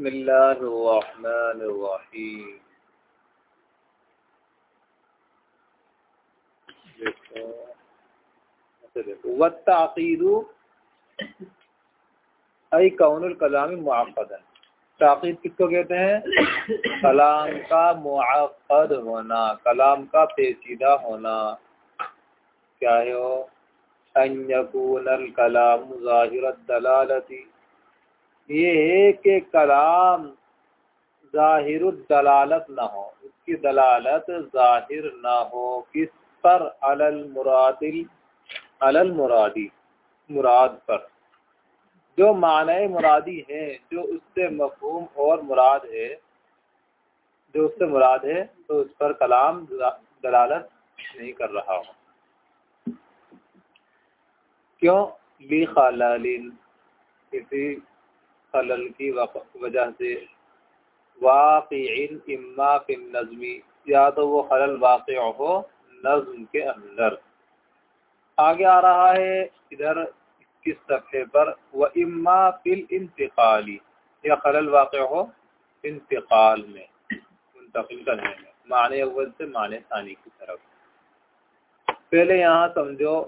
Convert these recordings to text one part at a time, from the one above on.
बसमीम देखो वत्ताक़ीदु अई कौनुल कलाम मुआक़दन ताक़ीद किसको कहते हैं? कलाम का मुआक़द होना कलाम का पेचीदा होना क्या है वो? अन कलाम ज़ाहिर दलालती ये है कि कलाम ज़ाहिर दलालत ना हो। उसकी दलालत ज़ाहिर ना हो। किस पर? अलल मुरादिल, अलल मुरादी, मुराद पर। जो माने मुरादी है, जो उससे मफहूम और मुराद है, जो उससे मुराद है तो उस पर कलाम दलालत नहीं कर रहा हो। क्यों? ली खलालिन, किसी खलल की वजह से। वाक़िन इम्मा फिन नज़मी, या तो वो खलल वाक़ हो नज्म के अंदर। आगे आ रहा है इधर इक्कीस सफ़े पर? व इम्मा फिल इंतकाली, या खलल वाक़ हो इंतकाल में। मुंतकिल करने में, माने अव्वल से माने सानी की तरफ़। पहले यहाँ समझो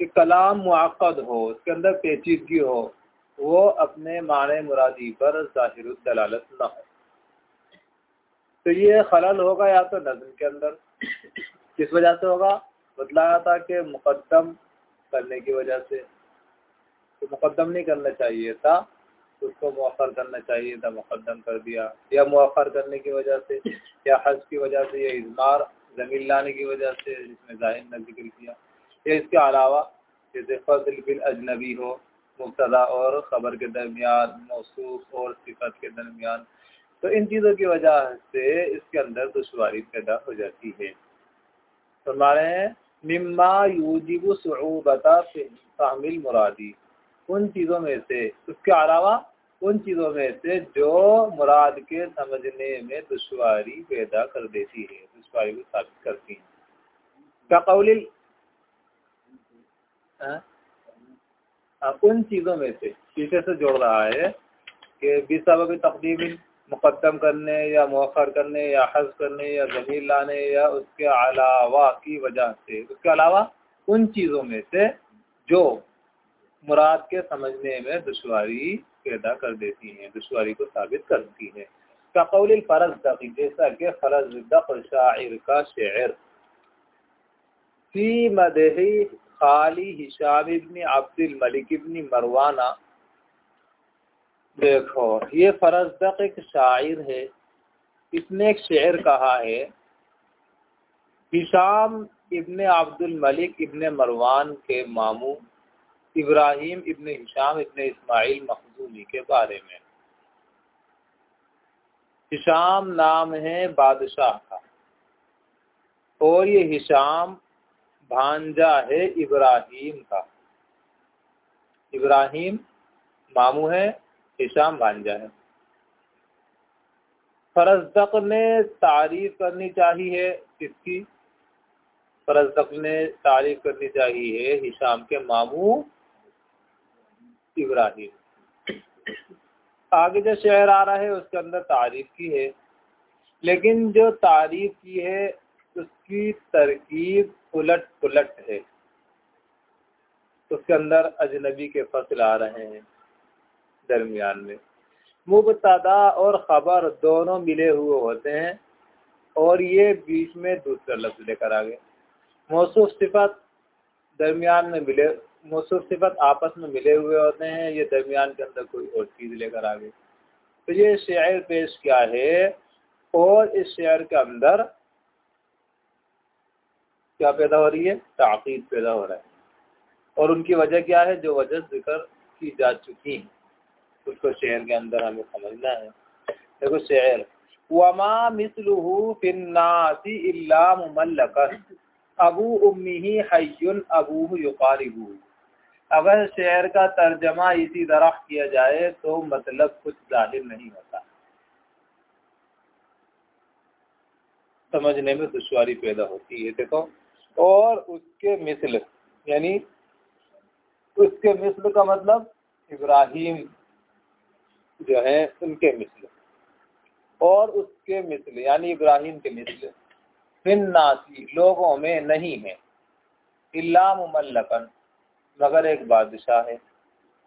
कि कलाम मुआक़द हो, उसके अंदर पेचीदगी हो वो अपने माने मुरादी पर ज़ाहिर दलालत न हो। तो ये खलल होगा या तो नज़म के अंदर। किस वजह से होगा? बतलाया था कि मुकदम करने की वजह से। तो मुकदम नहीं करना चाहिए था, उसको मौखर करना चाहिए था मुकदम कर दिया। या मौखर करने की वजह से, या हज की वजह से, या इजमार, ज़मीन लाने की वजह से जिसमें ज़ाहिर ने ज़िक्र किया। या इसके अलावा, जैसे फजल बिन अजनबी हो मुबतदा और ख़बर के दरमियान मौसूफ और सिफत के दरमियान। तो इन चीज़ों की वजह से इसके अंदर दुशारी पैदा हो जाती है। हमारे मिम्मा यूजिबु सऊबता शामिल मुरादी। उन चीज़ों में से, उसके अलावा उन चीज़ों में से जो मुराद के समझने में दुश्वारी पैदा कर देती है दुशारी को साबित करती है। क्या कौलिल? उन चीज़ों में से पीछे से जोड़ रहा है कि बिसब तकदीम मुकदम करने या मौखर करने या हज करने या ज़मीन लाने या उसके अलावा की वजह से, उसके अलावा उन चीज़ों में से जो मुराद के समझने में दुशारी पैदा कर देती हैं दुशारी को साबित करती हैं। कौल फ़रज दकी जैसा कि फ़रज दक शायर का शेर। फ़ी मदही खाली Hisham ibn Abdul Malik ibn Marwan. देखो, ये फरजदक एक शायर है। इसने एक शेर कहा है, Hisham ibn Abdul Malik ibn Marwan के मामू Ibrahim ibn Hisham ibn Ismail Makhzumi के बारे में। हिशाम नाम है बादशाह का। और ये हिशाम भांजा है इब्राहिम का। इब्राहिम मामू है, हिशाम भांजा है। फरजदक ने तारीफ़ करनी चाहिए किसकी? फरजदक ने तारीफ़ करनी चाहिए हिशाम के मामू इब्राहिम। आगे जो शहर आ रहा है, उसके अंदर तारीफ़ की है। लेकिन जो तारीफ़ की है उसकी तरकीब उलट पुलट है। उसके अंदर अजनबी के फ़सल आ रहे हैं दरमियान में। मुबतदा और ख़बर दोनों मिले हुए होते हैं और ये बीच में दूसरा लफ्ज़ लेकर आ गए। मौसूफ सिफत दरमियान में मिले, मौसूफ सिफत आपस में मिले हुए होते हैं, ये दरमियान के अंदर कोई और चीज़ लेकर आ गए। तो ये शेर पेश क्या है और इस शेर के अंदर क्या पैदा हो रही है? ताक़ीद पैदा हो रहा है। और उनकी वजह क्या है? जो वजह ज़िक्र की जा चुकी है। उसको शेर के अंदर हमें समझना है। देखो शेर अबू उम्मी युकारिबू। अगर शेर का तर्जमा इसी तरह किया जाए तो मतलब कुछ ज़ाहिर नहीं होता। समझने में दुश्वारी पैदा होती है। देखो और उसके मिसल यानी उसके मिसल का मतलब इब्राहिम जो है, उनके मिसल और उसके मिसल यानी इब्राहिम के मिसल फिन नासी, लोगों में नहीं है। इल्ला मुमल्लकन, मगर एक बादशाह है।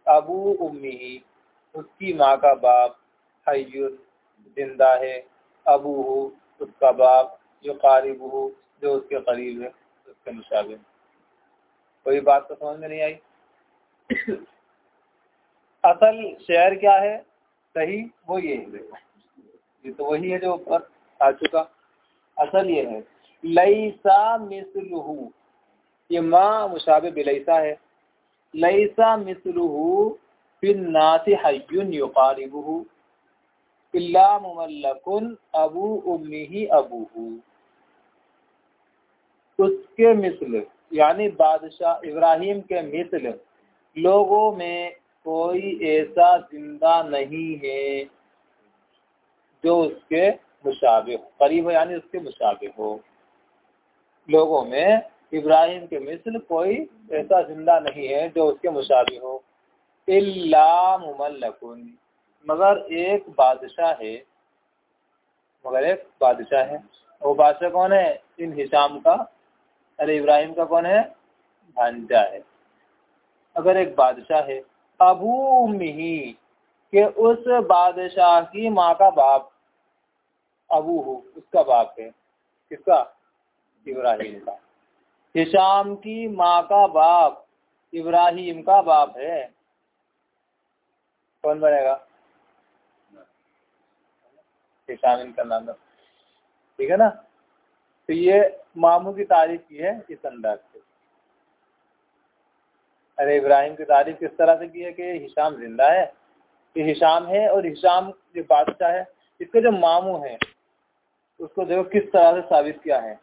अबू उम्मी ही उसकी माँ का बाप हयुन ज़िंदा है। अबू हो उसका बाप जो कारिब हो जो उसके करीब है। उसके मुशाबे कोई बात तो समझ में नहीं आई? असल शेर क्या है? सही, वो ये है। ये तो वही है जो ऊपर आ चुका। असल ये है, लईसा मिसलहू। ये माँ मुशाबे बिलैसा है। लईसा मिसलहू फिन नासी हयुन युकारिबहू इल्ला मुमल्लकुन अबू उम्मी ही अबूहू। उसके मिसल, यानी बादशाह इब्राहिम के मिसल, लोगों में कोई ऐसा ज़िंदा नहीं है जो उसके मुशाबे हो, करीब यानी उसके मुशाबे हो। लोगों में इब्राहिम के मिसल कोई ऐसा ज़िंदा नहीं है जो उसके मुशाबे हो। इल्ला मुमल्लकुन, मगर एक बादशाह है, मगर एक बादशाह है। वो बादशाह कौन है? इन हिशाम का अरे इब्राहिम का कौन है? भांजा है। अगर एक बादशाह है, अबू मिही, के उस बादशाह की माँ का बाप, अबू हो, उसका बाप है। किसका? इब्राहिम का। हिशाम की माँ का बाप, इब्राहिम का बाप है। कौन बनेगा? हिशाम इनका नाम ठीक है ना? तो ये मामू की तारीफ़ की है इस अंदाज से। अरे इब्राहिम की तारीफ़ किस तरह से की है कि हिशाम ज़िंदा है? कि हिशाम है और हिशाम जो बादशाह है, इसके जो मामू है, उसको देखो किस तरह से साबित किया है।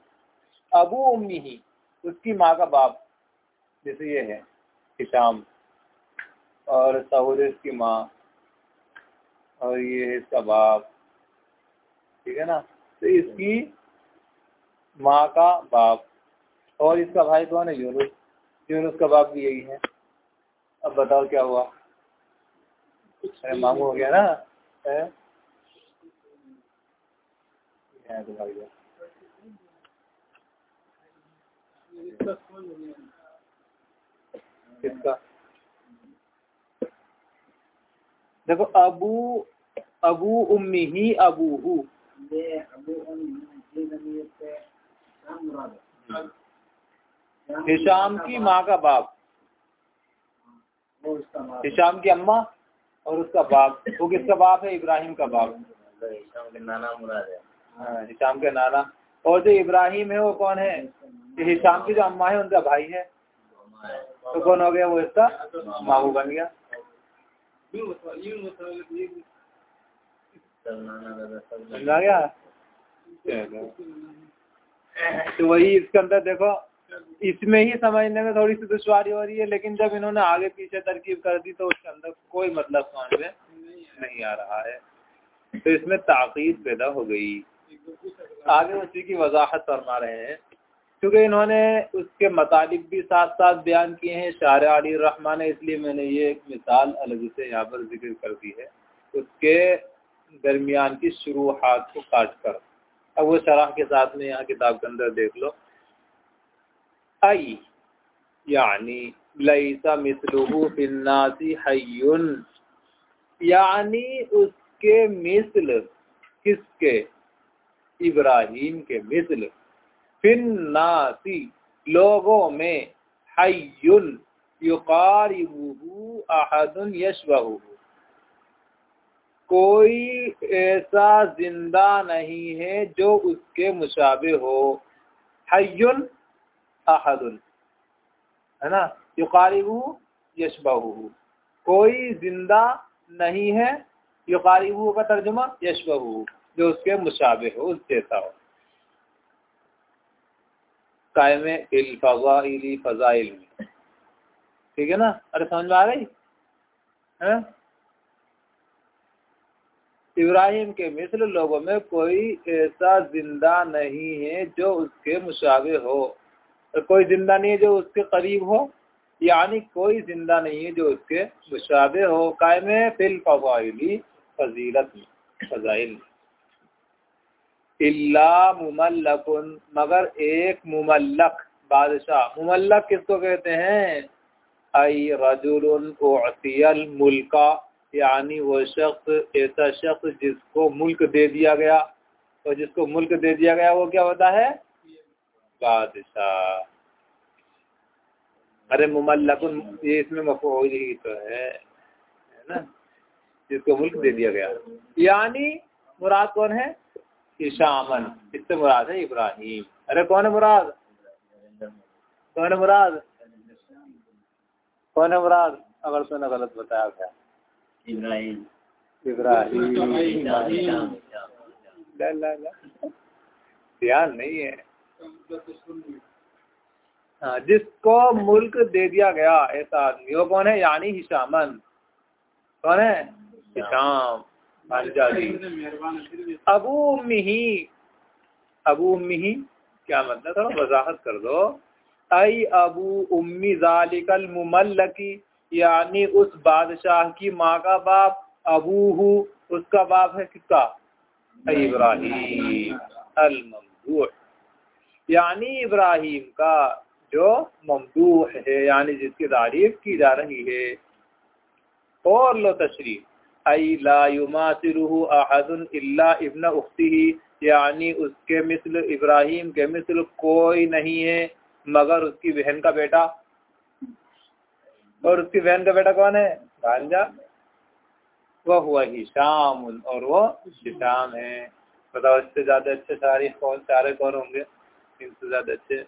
अबू उम्मी ही, उसकी माँ का बाप, जैसे ये है, हिशाम। और सहूर इसकी माँ, और ये है इसका बाप। ठीक है ना? तो इसकी माँ का बाप। और इसका भाई कौन है? यूनुस। यूनुस का बाप भी यही है। अब बताओ क्या हुआ? अरे, मामू हो गया ना? है? तो किसका? देखो, अबू अबू उम्मी ही अबू हु। हिशाम की माँ का बाप। हिशाम की अम्मा और उसका बाप। वो किसका बाप है? इब्राहिम का बाप। हिशाम के नाना मुराद है। हाँ हिशाम के नाना। और जो इब्राहिम है वो कौन है? हिशाम की जो अम्मा है उनका भाई है। तो कौन हो गया वो इसका? मामू बन गया। समझा गया? तो वही इसके अंदर देखो, इसमें ही समझने में थोड़ी सी दुश्वारी हो रही है, लेकिन जब इन्होंने आगे पीछे तरकीब कर दी तो उसके अंदर कोई मतलब समझ में नहीं आ रहा है। तो इसमें ताकीद पैदा हो गई। आगे उसी की वजाहत फरमा रहे हैं। क्योंकि इन्होंने उसके मतलब भी साथ साथ बयान किए हैं, शार अली रहमान ने इसलिए मैंने ये एक मिसाल अलग से यहाँ पर ज़िक्र कर दी है। उसके दरमियान की शुरुआत को काट कर। अब वो शराह के साथ में यहाँ किताब के अंदर देख लो। आई, यानी, लईसा मिसलहू फिन्नासी हयुन यानी उसके मिसल, किसके? इब्राहिम के मिसल। फिन्नासी, लोगों में हयुन युकारिबुहु अहदुन यशबहु कोई ऐसा ज़िंदा नहीं है जो उसके मुशाबे हो। हयुन अहदुन। है ना? युकारिबु यशबहु कोई ज़िंदा नहीं है, युकारिबु का तर्जुमा यशबहु जो उसके मुशाबे हो, उस जैसा हो। कायम इल फजाइली फजाइल ठीक है ना? अरे समझ में आ गई? है इब्राहिम के मिसल लोगों में कोई ऐसा ज़िंदा नहीं है जो उसके मुशाबे हो। और कोई ज़िंदा नहीं है जो उसके करीब हो, यानी कोई ज़िंदा नहीं है जो उसके मुशाबे हो। कायम फिल फवाइली फजीलत फजाइल इल्ला मगर एक मुमल्लक, बादशाह। मुमल्लक किसको कहते हैं? आई रजुल मुल्का। यानी वो शख्स, ऐसा शख्स जिसको मुल्क दे दिया गया। तो जिसको मुल्क दे दिया गया, वो क्या होता है? बादशाह। अरे मुमल्लकुन, ये इसमें मफूल ही तो है है ना? जिसको मुल्क दे दिया गया। यानी मुराद कौन है? ईशामन इससे मुराद है इब्राहिम। अरे कौन है मुराद? कौन है मुराद? कौन है मुराद? अगर तूने गलत बताया था इब्राहिम। इब्राहिम ला ला ला। ध्यान नहीं है। हाँ जिसको मुल्क दे दिया गया ऐसा आदमी वो कौन है? यानी हिशामन। कौन है? हिशाम अबू उम्मी ही अबू उम्मी क्या मतलब? थोड़ा वजाहत कर दो। आई अबू उम्मी जालिकल मुमल्लकी। यानी उस बादशाह की माँ का बाप अबू हु उसका बाप है किसका? इब्राहिम। अल ममदूह यानी इब्राहिम का जो ममदूह है यानी जिसकी तारीफ़ की जा रही है। और लो तशरी आई ला युमासिरुहु अहदुन इल्ला इब्न उख्तिही। यानी उसके मिसल इब्राहिम के मिसल कोई नहीं है मगर उसकी बहन का बेटा। और उसकी बहन का बेटा कौन है? भांजा वह हुआ हिशाम और वो हिशाम है। बताओ इससे ज़्यादा अच्छे तारीख कौन सारे कौन होंगे? इनसे ज़्यादा अच्छे।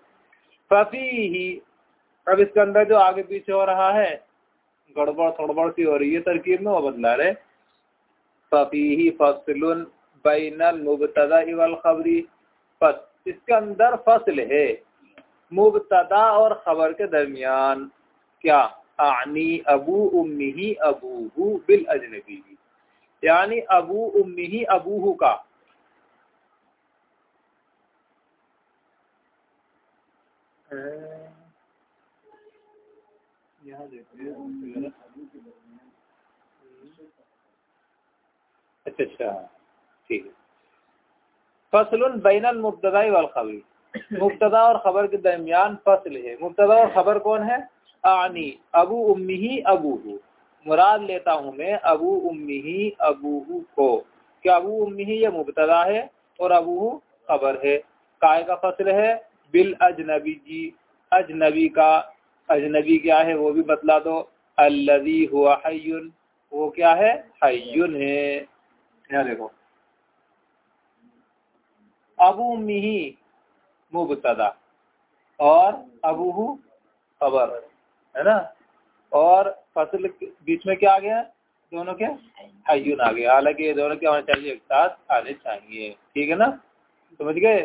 फफी ही। अब इसके अंदर जो आगे पीछे हो रहा है, गड़बड़ थोड़बड़ सी हो रही है तरकीब में, वो बदला रहे। फफी ही फसलुन बैनल मुबतदा खबरी। फस इसके अंदर फ़सल है मुबतदा और खबर के दरमियान। क्या? आनी अबू उम्मी ही अबूहू बिल अजनबी यानी अबू उम्मी ही अबूहू का अच्छा अच्छा ठीक है। फ़सल बैनल मुबतदा वाल खबरी। मुबतदा और खबर के दरमियान फ़सल है। मुबतदा और खबर कौन है? आनी, अबू उम्मी ही अबूहू मुराद लेता हूँ मैं अबू उम्मी ही अबूहू को क्या अबू उम्मी ही ये मुबतदा है और अबूहू खबर है। काय का फ़सल है? बिल अजनबी जी। अजनबी का, अजनबी क्या है वो भी बतला दो। अल्लजी हुआ हय्युन, वो क्या है? हय्युन है। यहाँ देखो। अबू मिही मुबतदा और अबूहू खबर। है ना? और फ़सल बीच में क्या आ गया? दोनों के हय्युन आ गया। हालाँकि ये दोनों क्या होना चाहिए, एक साथ आने चाहिए। ठीक है ना? समझ गए?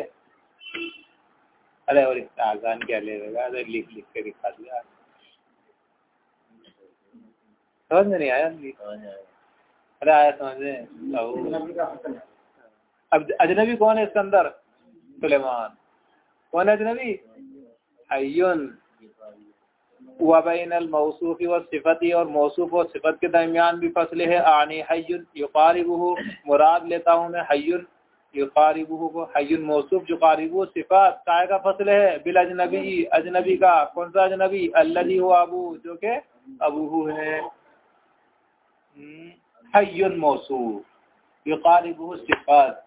अरे, और आसान क्या लेगा? अरे, लिख लिख के दिखा दिया। समझ में नहीं आया अरे, आया समझ अब अजनबी कौन है इसके अंदर? सुलेमान। कौन है अजनबी? अयन वबैन मौसूफ़ी व सिफती और मौसूफ और सिफत के दरमियान भी फसले है। आनी हय्युन युकारिबुहु, मुराद लेता हूँ मैं हय्युन युकारिबुहु को। हय्युन मौसूफ जो कारिबु सिफत, काय का फ़सल है? बिल अजनबी अजनबी का। कौन सा अजनबी? अल्लजी हो अबू, जो के अबूहू है। हय्युन मौसूफ, युकारिबुहु, सिफत।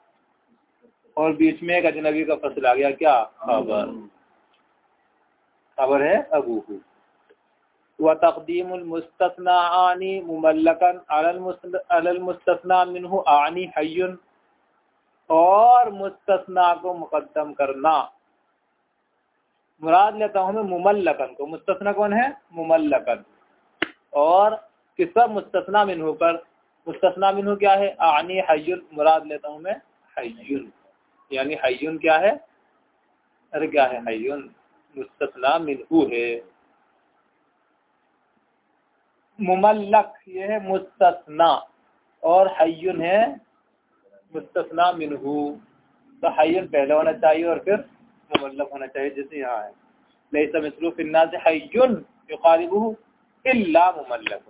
और बीच में एक अजनबी का फ़सल आ गया, क्या? खबर। खबर है अबूहू। व तकदीम मुस्तना आनी मुमल्लकन अलल मुस्तना आनी हय्युन और मुस्तना को मुकदम करना मुराद लेता हूँ मैं मुमल्लकन को मुस्तना कौन है मुमल्लकन और किसका मुस्तना मिनहु पर मुस्तना मिनहु क्या है आनी हय्युन मुराद लेता हूँ मैं हय्युन यानी हय्युन क्या है अरे क्या है हय्युन मुस्तना मिनहु है मुमल्लक ये है मुस्तना और हय्युन है मुस्तना मिनहू। तो हय्युन पहले होना चाहिए और फिर मुमल्लक होना चाहिए, जैसे यहाँ है। लईसा मिसरू फिन्ना से हय्युन युकारिबुहु इल्ला मुमल्लक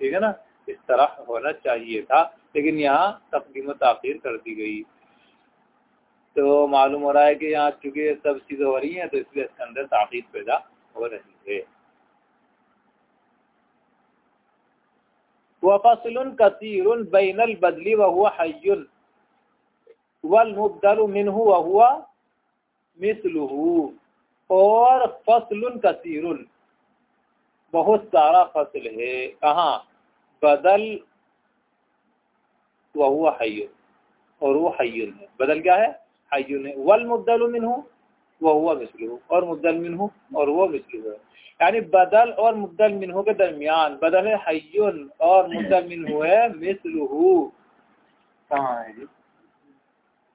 ठीक है ना? इस तरह होना चाहिए था, लेकिन यहाँ तकदीम तखीर कर दी गई। तो मालूम हो रहा है कि यहाँ चूँकि सब चीज़ें हो रही हैं तो इसलिए इसके अंदर ताखीर पैदा हो रही है वफसल कसीर बैनल बदली वहुआ हय्युन वल मुबदल मिनहु वहुआ मिसलुहु और फ़सल कसीर बहुत सारा फ़सल है कहाँ बदल वहुआ हय्युन और वो हय्युन है बदल क्या है हय्युन है वल मुबदल मिनहु वहुआ मिसलुहु और मुबदल मिनहु और वो मिसलुहु है। यानी बदल और मुद्दल मिनहू के दरमियान। बदल है हयुन और मुद्दल मिनहू है मिसलुहू। कहाँ है जी।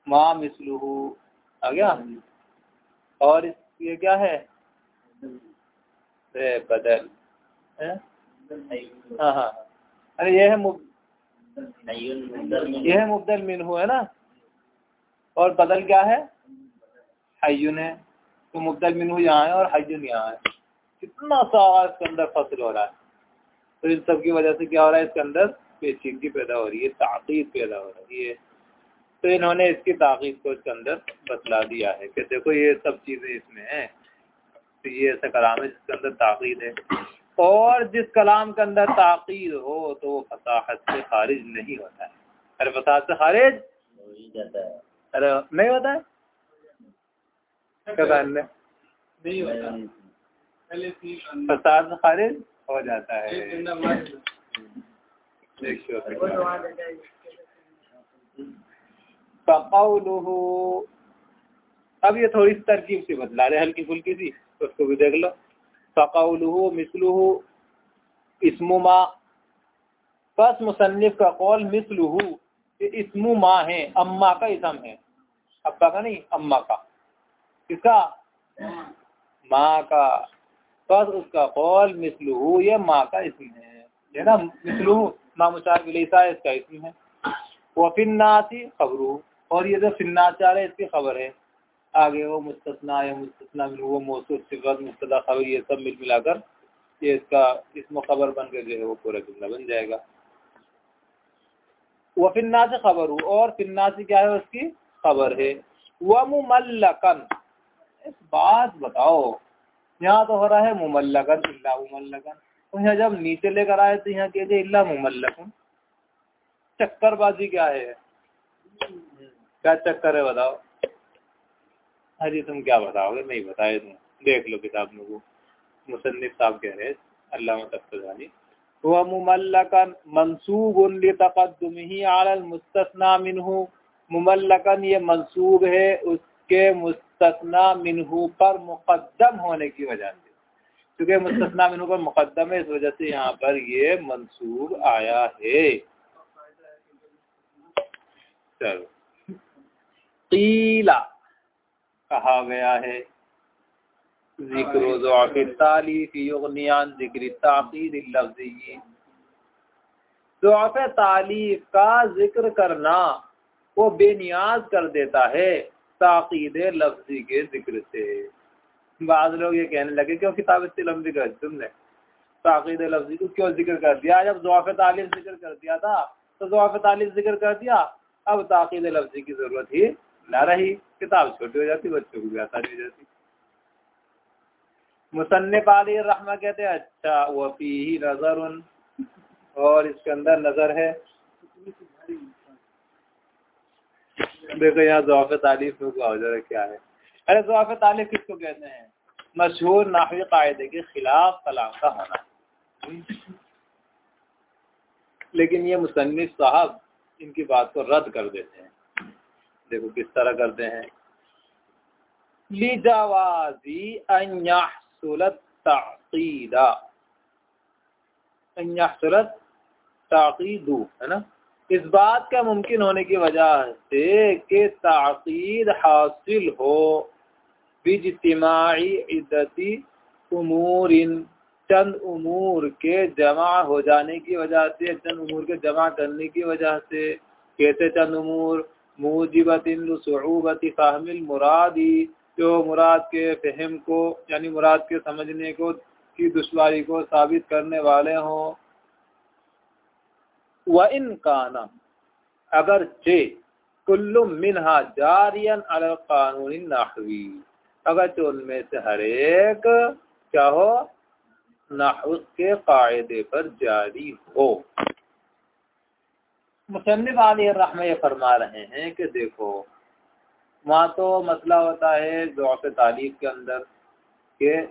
माँ मिसलुहू। आ गया? और ये क्या है? बदल। है हाँ हाँ। अरे ये है ये है मुबदल मिनहू है ना? और बदल क्या है? हय्युन है तो मुबदल मिनहू यहाँ है और हय्युन यहाँ है। कितना सारा इसके अंदर फ़सल हो रहा है? तो इन सब की वजह से क्या हो रहा है? इसके अंदर पेचीदगी पैदा हो रही है ताकीद पैदा हो रही है। तो इन्होंने इसकी ताकीद को इसके अंदर बतला दिया है कि देखो ये सब चीज़ें इसमें हैं। तो ये ऐसा कलाम है जिसके अंदर ताकीद है। और जिस कलाम के अंदर ताकीद हो तो वो फसाहत से खारिज नहीं होता है। अरे फसाहत से खारिज? नहीं होता है। अरे नहीं होता है? क्या नहीं होता। फसाद खारिज हो जाता है। अब ये थोड़ी सी तरकीब से बदला रहे हल्की फुल्की सी तो उसको भी देख लो। फ़काउलहू मिसलुहू इसमु माँ। बस मुसन्फ का कौल मिसलुहू इसमु माँ है अम्मा का इसम है। अब्बा का नहीं अम्मा का। किसका? माँ का। बस उसका कौल मिसलू ये माँ का इसम है। है ना, मिसलू माँ मुशार विलेसा इसका इसम है। वो फिन्नासी खबरू। और ये जो फिन्ना चाह रहे इसकी खबर है। आगे वो मुस्तना या मुस्तना वो मौसू, सिफत मुस्तदा खबर, ये सब मिल मिलाकर ये इसका, इसम खबर बन कर जो है वो पूरा जुमला बन जाएगा। वह फिन्ना से खबर। हो और फिन्ना से क्या है उसकी? खबर है। वह मुमल्लकन बात बताओ, यहाँ तो हो रहा है मुमल्लकन इल्ला मुमल्लकन तो यहाँ जब नीचे लेकर आए तो यहाँ कह इल्ला मुमल्लकन चक्करबाजी क्या है? क्या चक्कर है बताओ? अरे तुम क्या बताओगे? नहीं बताए तुम देख लो किताब में वो मुसन्निफ साहब कह रहे अल्लाह वह मुमल्लकन मनसूब तकदम ही आल मुस्तना मिनहू। मुमल्लकन ये मनसूब है उसके मुस्तना मिनहू पर मुकदम होने की वजह से। क्योंकि मुस्तना मिनहू पर मुकदम है, इस वजह से यहाँ पर ये मंसूब आया है। चलो। कीला कहा गया है। तालीफ का ज़िक्र करना वो बेनियाज कर देता है। ताकीद लफ्जी के ज़िक्र से। बाद लोग ये कहने लगे, क्यों किताब इतनी लंबी कर तुमने? ताकीद लफ्जी को क्यों ज़िक्र कर दिया? जब जवाफ तालीफ ज़िक्र कर दिया था तो जवाफ तालीफ ज़िक्र कर दिया। अब ताकीद लफ्जी की ज़रूरत ही ना रही। किताब छोटी हो जाती, बच्चों को भी आसानी हो जाती। मुसन्फ अली रहमा कहते हैं अच्छा वफी ही नज़र उन और इसके अंदर नज़र है। देखो यहाँ जवाब तालीफ में जरा क्या है। अरे जवाब तालीफ किसको कहते हैं? मशहूर नाहवी कायदे के खिलाफ कलाम का होना। लेकिन ये मुसन्फ साहब इनकी बात को रद्द कर देते हैं। देखो किस तरह करते हैं। लिजावाजी अनयाहसुलत ताकीदा। अनयाहसुलत ताकीदू, है ना? इस बात का मुमकिन होने की वजह से कि ताकीद हासिल हो। बिजतमाही इद्दती उमूर चंद उमूर के जमा हो जाने की वजह से, चंद उमूर के जमा करने की वजह से। कैसे चंद उमूर मूजिबतिनसूबती फ़ाहमिल मुरादी, जो मुराद के फहम को, यानी मुराद के समझने को, की दुश्वारी को साबित करने वाले हों। व इन काना, अगर चे कुल्लु मिनहा जारियन अल कानून नहवी, अगर उनमें से हर एक क्या हो नाहुस के कायदे पर जारी हो। मुसन्फ आली रहम फरमा रहे हैं कि देखो, वहाँ तो मसला होता है ज़ौफ़ तालीब के अंदर के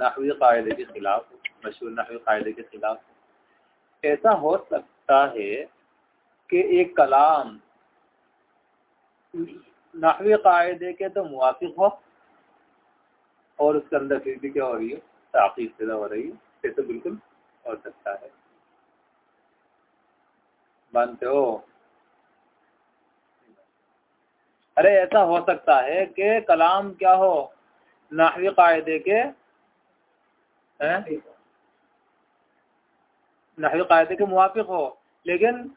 नहवी कायदे के ख़िलाफ़, मशहूर नहवी कायदे के ख़िलाफ़। ऐसा हो सकता है कि एक कलाम नहवी कायदे के तो मुआफ़ हो और उसके अंदर फिर भी क्या हो रही है? ताक़ीद पैदा हो रही है। ये तो बिल्कुल हो सकता है। मानते हो? अरे ऐसा हो सकता है कि कलाम क्या हो? नाहवी कायदे के नाहवी कायदे के मुआफ़ हो। लेकिन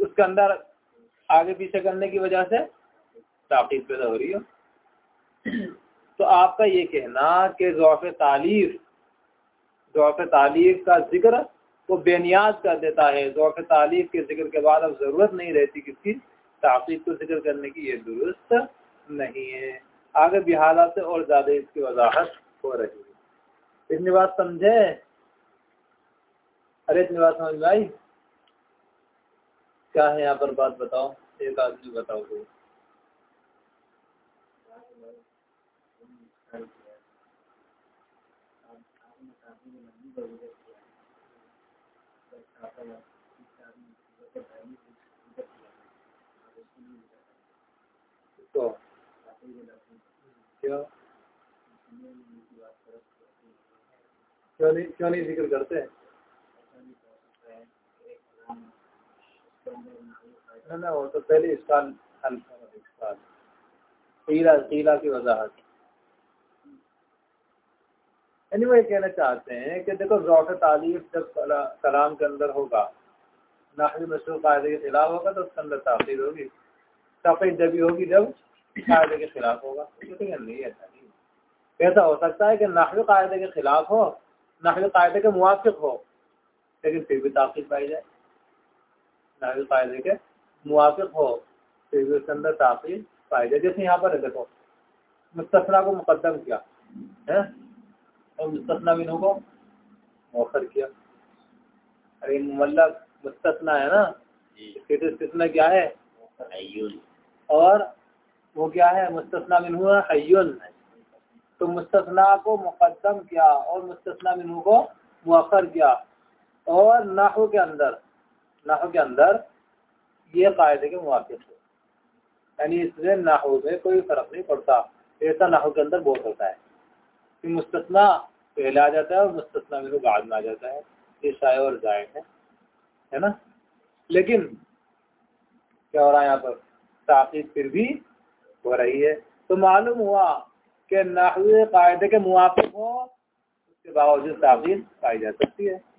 उसके अंदर आगे पीछे करने की वजह से ताक़ीद पैदा हो रही हो। तो आपका ये कहना कि ज़ौफ़ तालीफ ज़ौफ़ तालीफ का ज़िक्र वो बेनियाज कर देता है। ज़ौफ़ तालीफ के ज़िक्र के बाद अब ज़रूरत नहीं रहती किसकी? ताक़ीद को ज़िक्र करने की ये दुरुस्त नहीं है। आगे हालात से और ज़्यादा इसकी वजाहत हो रही है। इतनी बात समझे? अरे इतनी बात समझ आई? क्या है यहाँ पर बात बताओ? एक आदमी बताओ कोई तो क्यों? क्यों नहीं क्यों नहीं ज़िक्र करते? ना ना, वो तो पहले इसकाल हल कीला की वजाहत। यानी वो ये कहना चाहते हैं कि देखो ज़ौफ़ तालीफ जब कलाम के अंदर होगा, नाहवी मशहूर कायदे के खिलाफ होगा तो उसके अंदर ताखीर होगी। ताखीर जब होगी, जब कायदे के खिलाफ होगा। तो नहीं ऐसा नहीं ऐसा हो सकता है कि नाहवी कायदे के खिलाफ हो, नाहवी कायदे के मुआफ़ हो, लेकिन फिर भी ताखीर पाई जाए। नाहवी कायदे के मुआफ़ हो उसके अंदर ताखीर पाई जाए जैसे यहाँ पर है देखो मुस्तफना को मुकदम किया है? और मुस्तना बिनों को मौखर किया। अरे मुमल्लक मुस्तना है ना? इसका क्या है? और वो क्या है? मुस्तना बिन हुआ हय्युन तो मुस्तना को मुकदम किया और मुस्तना बिनू को मौखर किया। और नाहु के अंदर नाहु के अंदर ये कायदे के मुआफ़ हो यानी इसमें नाहु में कोई फ़र्क नहीं पड़ता। ऐसा नाहु के अंदर बोल होता है कि मुस्तना पहले आ जाता है और मुस्तना में बाद में आ जाता है। ये शाय और जायद है है ना? लेकिन क्या हो रहा है यहाँ पर? ताकीद फिर भी हो रही है। तो मालूम हुआ कि नहवे कायदे के मुआफ़ हो, उसके बावजूद ताकीद पाई जा सकती है।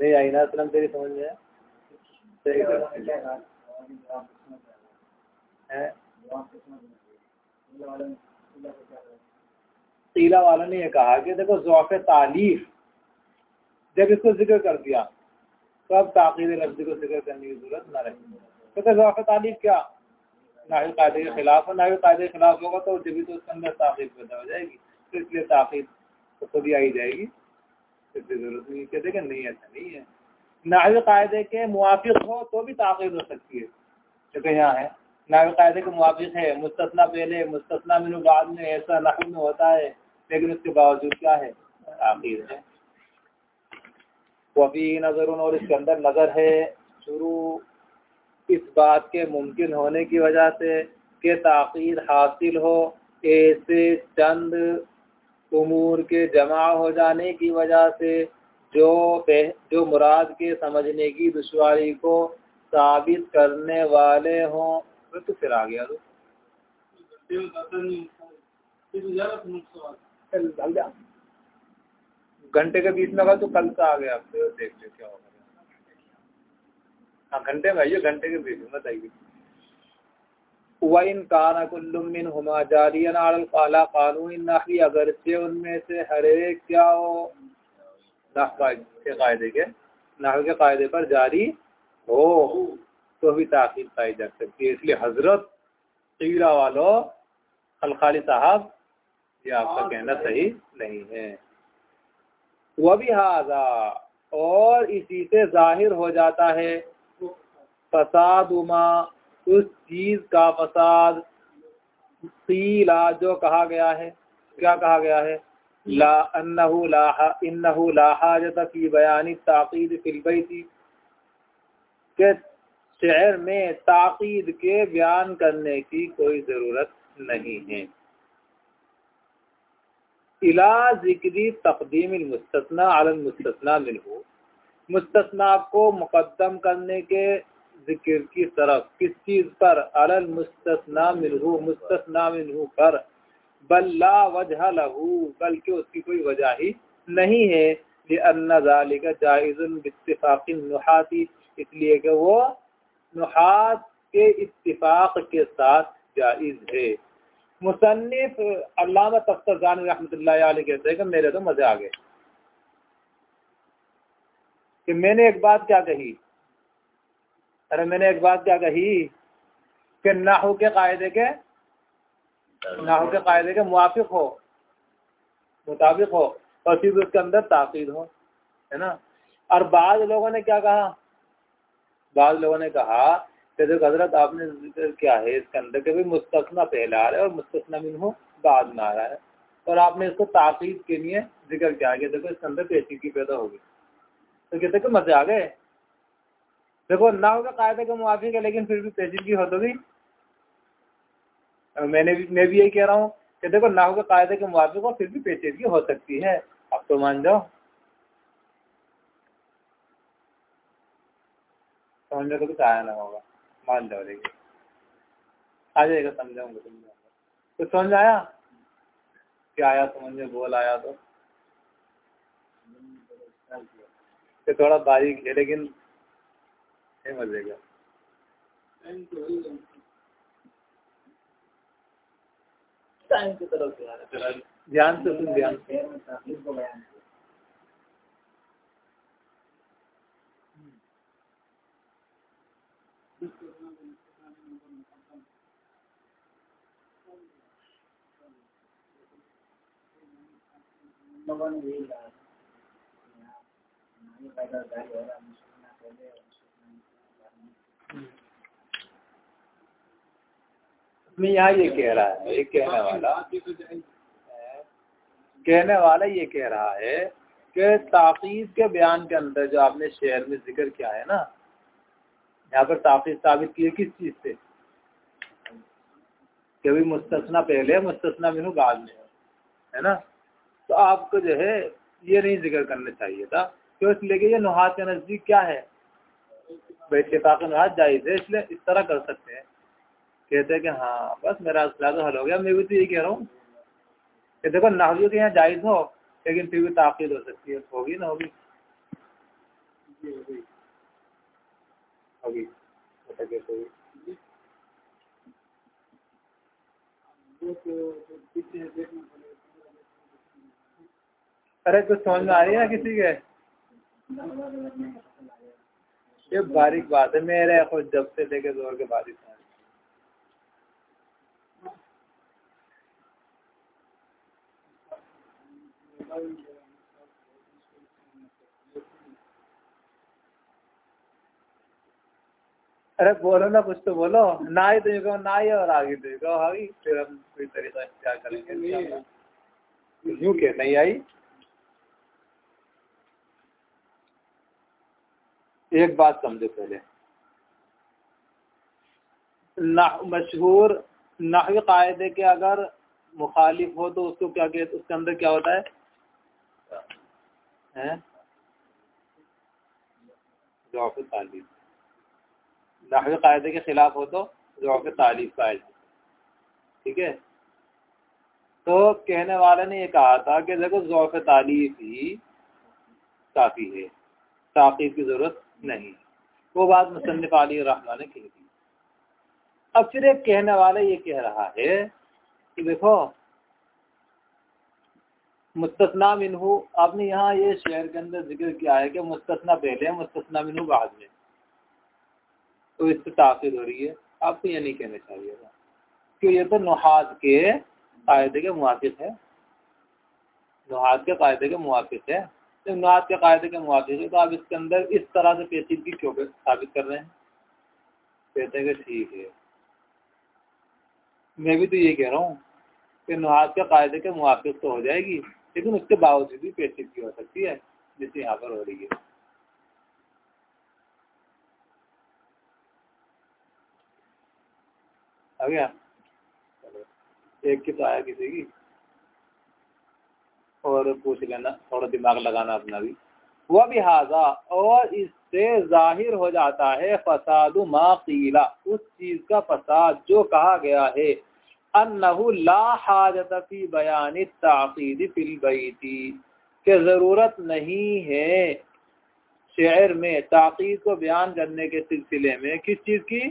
नहीं, आई ना तेरी समझ में है? तीला वाला ने यह कहा कि देखो ज़ौफ़ तालीफ, जब इसको ज़िक्र कर दिया तो अब ताक़ीद लफ्ज़ को ज़िक्र करने की ज़रूरत न रही। क्योंकि ज़ौफ़ तालीफ क्या? नाहिल कायदे के खिलाफ, और नाहिल कायदे के खिलाफ होगा तो जब भी तो उसके अंदर ताक़ीद पैदा हो जाएगी तो इसलिए ताक़ीद तो खुद ही आई जाएगी। ज़रूरत नहीं कहते कि नहीं, ऐसा नहीं है। नाहिल कायदे के मुआफ़ हो तो भी ताक़ीद हो सकती है। क्योंकि यहाँ है। नावे कायदे के मुआबिक है। मुस्तना पहले मुस्तना मिन बाद में ऐसा नहू में होता है, लेकिन उसके बावजूद क्या है? आखिर है। वफ़ी नज़र और इसके अंदर नज़र है। शुरू इस बात के मुमकिन होने की वजह से कि ताख़ीर हासिल हो। ऐसे चंद उमूर के जमा हो जाने की वजह से जो जो मुराद के समझने की दुशारी को साबित करने वाले हों। तो फिर आ गया तो। घंटे के बीच में अगर तो कल से आ गया। फिर देख ले क्या होगा हाँ घंटे में आइए घंटे के बीच में बताइए। इन काना कुल्लुमिन हुमा जारियन आला कानून नाही अगरचे उनमें से हर एक क्या हो? के के नाह के? कायदे पर जारी हो तो भी ताकीद पाई जा सकती है। इसलिए हज़रत कीरा वालों, अलखाली साहब, ये आपका कहना सही नहीं है। वह भी हाजा, और इसी से ज़ाहिर हो जाता है, फसाद उमा उस चीज़ का फसाद सीला जो कहा गया है, क्या कहा गया है? ला बयानी ताकीद के शहर में ताकीद के बयान करने की कोई ज़रूरत नहीं है। इला जिक्री तकदीम मुस्तना अलमुस्तना मिनहू मुस्तना को मुकदम करने के ज़िक्र की तरफ़, किस चीज़ पर? अलल मुस्तना मिनहू मुस्तना मिनहू पर। बल्ला वजह लहू, बल्कि उसकी कोई वजह ही नहीं है। ये अन्नालिक जायज़ुन नुहाती, इसलिए कि वो नुहात के इत्तिफाक के साथ जायज़ है। मुसन्फ अल्लामा तख्तरजान रहमत कहते हैं कि मेरे तो मज़े आ गए। कि मैंने एक बात क्या कही? अरे मैंने एक बात क्या कही कि नाहू के कायदे के नाहू के कायदे के मुआफिक हो, मुताबिक हो, और फिर उसके अंदर ताकीद हो, है ना? और बाद लोगों ने क्या कहा? बाद लोगों ने कहा कि देखो हज़रत, आपने ज़िक्र क्या है इसके अंदर कि भाई मुस्तना पहले रहा है और मुस्तना मिन हो बाद में आ रहा है। और आपने इसको ताकीद के लिए ज़िक्र क्या किया देखो इसके अंदर पेचीदगी पैदा होगी तो कहते कि मज़े आ गए? देखो नाव का कायदे के मुआफिक है, लेकिन फिर भी पेचीदगी हो तो भी मैंने भी, मैं भी यही कह रहा हूँ कि देखो नाव के कायदे के मुआफिक हो, फिर भी पेचीदगी हो सकती है। अब तो मान जाओ। समझो तो कुछ आया ना होगा। मान जाओ देखिए आ जाएगा, समझाऊँगा समझाऊँगा। कुछ समझ आया? क्या आया समझ में, बोल आया तो। थोड़ा बारीक है, लेकिन समझ लेगा ध्यान से सुन ध्यान से। मैं यहाँ ये कह रहा है, ये कहने वाला। कहने वाला ये कह रहा है कि ताकीद के बयान के अंदर जो आपने शेयर में ज़िक्र किया है ना, यहाँ पर ताकीद साबित की है किस चीज़ से? कि भाई मुस्तना पहले मुस्तना मीनू बाद में है ना? तो आपको जो है ये नहीं ज़िक्र करना चाहिए था क्यों इसलिए कि ये नुहात के नज़दीक क्या है? बेतफाक नुहात जायज़ है, इसलिए इस तरह कर सकते हैं। कहते हैं कि हाँ बस मेरा असला तो हल हो गया मैं भी तो यही कह रहा हूँ। कि देखो नाहवी के यहाँ जायज़ हो लेकिन फिर भी ताकीद हो सकती है होगी ना होगी? होगी। होगी। अरे कुछ समझ में आ रही है ना किसी के? ये बारीक बात है मेरे खुद जब से लेके ज़ोर के बारिश है अरे बोलो ना कुछ तो बोलो। ना ही तो कहो ना ही और आगे तो कहो आगे फिर हम कोई तरीका क्या करेंगे। यूँ के नहीं आई? एक बात समझो पहले। ना मशहूर नाहवी कायदे के अगर मुखालिफ हो तो उसको क्या कहते उसके अंदर क्या होता है? तालीफ नाहवी कायदे के खिलाफ हो तो जवाब तालीफ का ठीक है? तो कहने वाले ने ये कहा था कि देखो जौफ तालीफ ही काफ़ी है। ताकीद की ज़रूरत नहीं। वो बात मुसनफ़ अली रहमान ने कही थी अब फिर एक कहने वाला ये कह रहा है कि देखो मुस्तना मिनहू, आपने यहाँ ये शहर के अंदर ज़िक्र किया है कि मुस्तना पहले है मुस्तना मिनहू बाद में। तो इससे ताकीद हो रही है। आपको ये नहीं कहना चाहिए क्यों ये तो नुहाद के कायदे के मुआफ़ है। नुहाद के कायदे के मुआफ़ है। तो नुहाद के कायदे के मुआफिक है तो आप इसके अंदर इस तरह से पेचीदगी क्यों साबित कर रहे हैं? कहते हैं कि ठीक है। मैं भी तो ये कह रहा हूँ कि नुहाद के कायदे के मुआफ़ तो हो जाएगी। लेकिन उसके बावजूद भी पेचीदगी हो सकती है जैसे यहाँ पर हो रही है। आ गया। एक की तो आया किसी की। और पूछ लेना, थोड़ा दिमाग लगाना अपना भी। वह भी हाजा, और इससे ज़ाहिर हो जाता है, फसाद माकीला, उस चीज़ का फसाद जो कहा गया है। अन्नहु ला हाजत फ़ी बयान ताकीद फिल बैती के ज़रूरत नहीं है शेर में ताकीद को बयान करने के सिलसिले में किस चीज़ की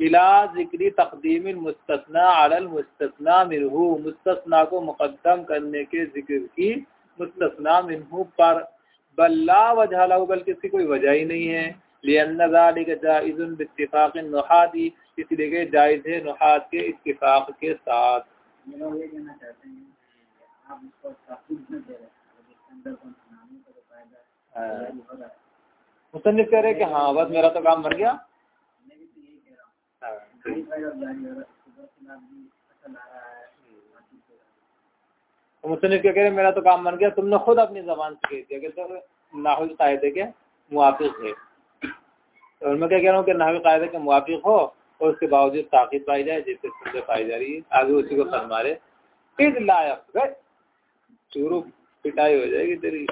इला जिक्री तकदीम मुस्तना अलल मुस्तना मिनहू मुस्तना को मुकदम करने के ज़िक्र की मुस्तना मिनहू पर बल्ला वजह बल्कि इसकी कोई वजह ही नहीं है नहादी इसलिए जायज़ है नहाद के इतफाक़ के साथ मुसनफ़ कह रहे कि हाँ बस मेरा तो काम बन गया मुसनफ़ क्या कह रहे मेरा तो काम बन गया तुमने खुद अपनी जबान से कह दिया कि नाहुल कायदे के मुआफिक है और मैं क्या कह रहा हूँ कि नाहुल कायदे के मुआफिक हो और उसके बावजूद ताकत पाई जाए, जिससे सुनते पाई जा रही है। आगे उसी को फरमारे फिर लायक शुरू पिटाई हो जाएगी, तेरी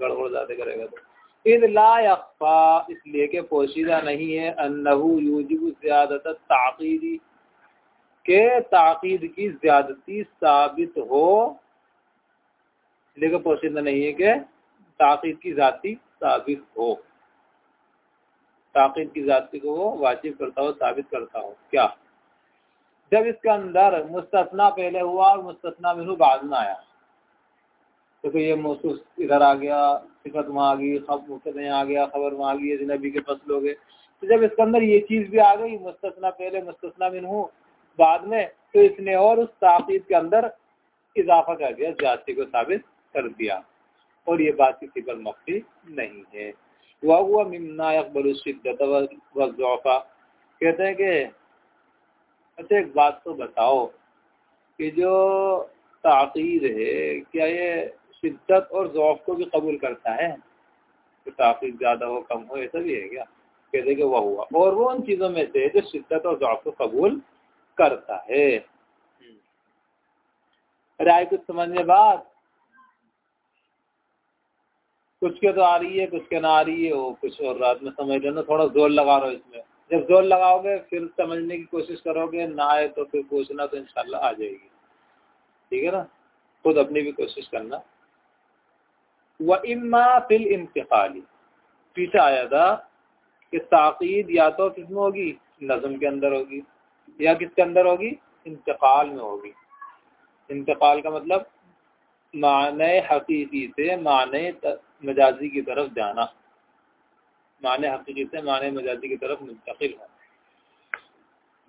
गड़बड़ ज़्यादा करेगा तो। ईद लाफा इसलिए के पोशीदा नहीं है अनहू यूजिब ज़्यादातर ताकीदी। के ताकीद की ज्यादती साबित हो, इसलिए पोशीदा नहीं है कि ताकीद की जाति साबित हो। ताकीद की जाति को वो वाजिब करता हो, साबित करता हो। क्या? जब इसके अंदर मुस्तना पहले हुआ और मुस्तना मिनू बाद में आया। तो ये महसूस इधर आ गया, सिफत वहाँ आ गई खबर यहाँ आ गया, खबर वहाँ आ गई, अजनबी के फ़सल हो गए तो जब इसके अंदर ये चीज़ भी आ गई मुस्तना पहले मुस्तना मिन हूँ, बाद में तो इसने और उस ताकीद के अंदर इजाफा कर दिया, जाति को साबित कर दिया। और ये बात किसी पर मख्फी नहीं है। वह हुआ मिमना अकबर शिद्दत वफ़ा कहते हैं कि अच्छा एक बात तो बताओ कि जो ताकीद है क्या ये शिद्दत और ज़ौफ़ को भी कबूल करता है? तो ताकीद ज़्यादा हो कम हो ऐसा भी है क्या? कहते कि वह हुआ और वो उन चीज़ों में से जो शिद्दत और ज़ौफ़ को कबूल करता है। अरे राय कुछ समझ में बात कुछ के तो आ रही है, कुछ के ना आ रही है, वो कुछ और रात में समझ लेना, थोड़ा ज़ोर लगा रहा इसमें। जब ज़ोर लगाओगे, फिर समझने की कोशिश करोगे, ना आए तो फिर पूछना तो इंशाल्लाह आ जाएगी। ठीक है ना? खुद अपनी भी कोशिश करना। व इम्मा फिल इंतकाली। पीछे आया था कि ताकीद या तो किसमें होगी? नज़म के अंदर होगी। या किसके अंदर होगी? इंतकाल में होगी। इंतकाल का मतलब माने हकीकी से माने मजाजी की तरफ़ जाना। माने हकीकी से माने मजाजी की तरफ़ मुंतकिल है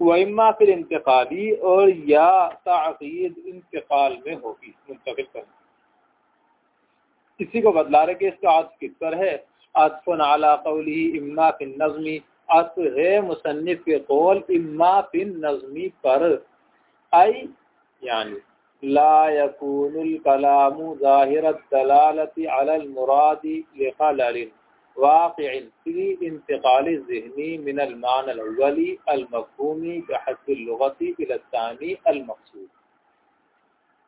वम्मा फिर इंतकाली और या ताकीद इंतकाल में होगी, मुंतकिल करना। इसी को बदला रहे कि इसका आत्फ किस पर है? आतफन आला कौली, इम्मा फिन नज़मी। आत्फ है मुसन्फ के कौल, इम्मा फिन नज़मी पर। आई, यानी ला यकूनुल कलामु ज़ाहिरत दलालति अलल मुरादी लिखललिन वाक़िन फ़ी इंतकाल ज़हनी मिन अलमान अलअवली अलमफ़हूमी बहस्बिल लुगती इला तानी अलमक़सूद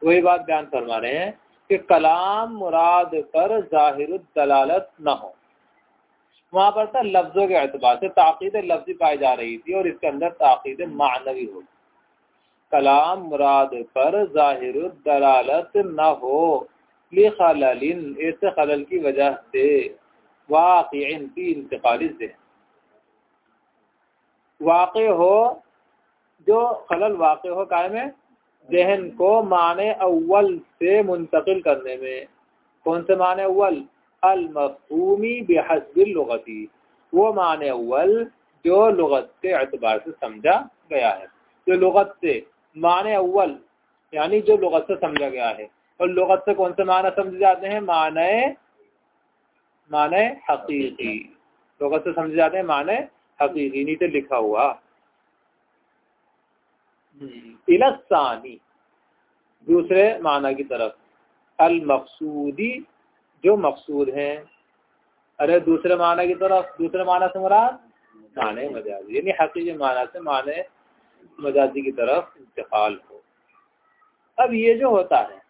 वही बात बयान फरमा रहे हैं कि कलाम मुराद पर ज़ाहिर दलालत न हो वहाँ पर था लफ्ज़ों के अतबार से ताक़ीद लफ्ज़ी पाई जा रही थी और इसके अंदर ताक़ीद मानवी होगी कलाम मुराद पर ज़ाहिर दलालत न हो। ऐसे खलल की वजह से वाक़िन की इंतकाली वाक़ हो, जो खलल वाक़ हो काय में जहन को माने अव्वल से मुंतकिल करने में। कौन से माने अव्वल? अल मफहूमी बेहसबिल लगती। वो माने अव्वल जो लगत के अतबार से समझा गया है। जो लगत से माने अव्वल यानी जो लगत से समझा गया है। और लगत से कौन से माना समझे जाते हैं? माने माने हकीकी। लगत से समझे जाते हैं माने हकीकी नीचे लिखा हुआ। इलसानी दूसरे माना की तरफ़। अल मकसूदी जो मकसूद हैं। अरे दूसरे माना की तरफ़ दूसरे माना से मुराद? माने मजाजी। यानी हकीकी माना से माने मजाजी की तरफ़ इंतकाल हो। अब ये जो होता है,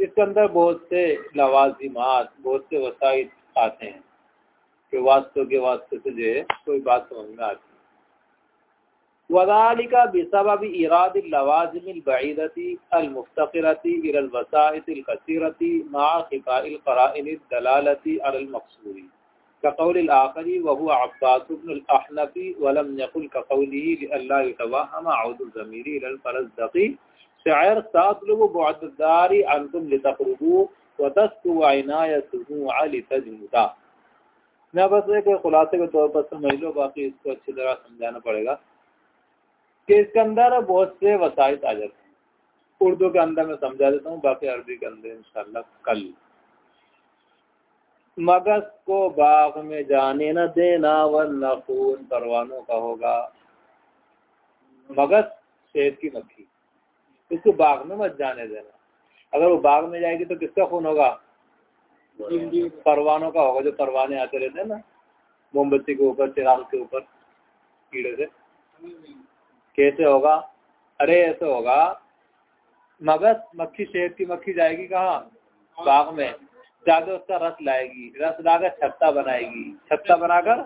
इसके अंदर बहुत से लवाजिमात, बहुत से वसाइद आते हैं, कि वास्तव के वास्ते से जो कोई बात समझ में आती है वदालिका बिसबब इराद लवाजिम बईदती अलमुफ्तरती इलवसाइल कसीरती मा दलालती अल मकसूरी आखरी वहु अब्बास वलम इलल फरज़दकी शायर सातलुबु बुअदारी अनकुम लितक़रुबु व तस्कु इनायतुहु अली तजमुदा मैं बस एक खुलासे के तौर पर समझ लो बाकी इसको अच्छी तरह समझाना पड़ेगा कि इसके अंदर बहुत से वसाइत आ जाते हैं उर्दू के अंदर मैं समझा देता हूँ बाकी अरबी के अंदर इंशाल्लाह कल मगज को बाग में जाने न देना, वरना खून परवानों का होगा। मगज शेर की मक्खी। उसको बाग में मत जाने देना। अगर वो बाग में जाएगी तो किसका खून होगा? परवानों का होगा, जो परवाने आते रहते हैं ना, मोमबत्ती के ऊपर चिराग के ऊपर, कीड़े से। कैसे होगा? अरे, ऐसे होगा। मगज मक्खी शहद की मक्खी जाएगी कहाँ? बाग में। जाके उसका रस लाएगी, रस लाकर छत्ता बनाएगी। छत्ता बनाकर,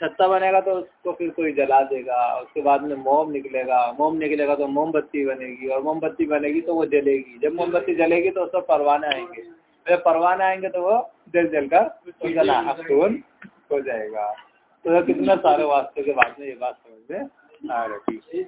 छत्ता बनेगा तो उसको फिर कोई जला देगा, उसके बाद में मोम निकलेगा। मोम निकलेगा तो मोमबत्ती बनेगी और मोमबत्ती बनेगी तो वो जलेगी। जब मोमबत्ती जलेगी तो उसको परवाने आएँगे। जब परवाने आएँगे तो वो जल जल कर जला अफ्तून हो जाएगा। तो कितना सारे वास्ते के बाद में ये बात समझ में आ रही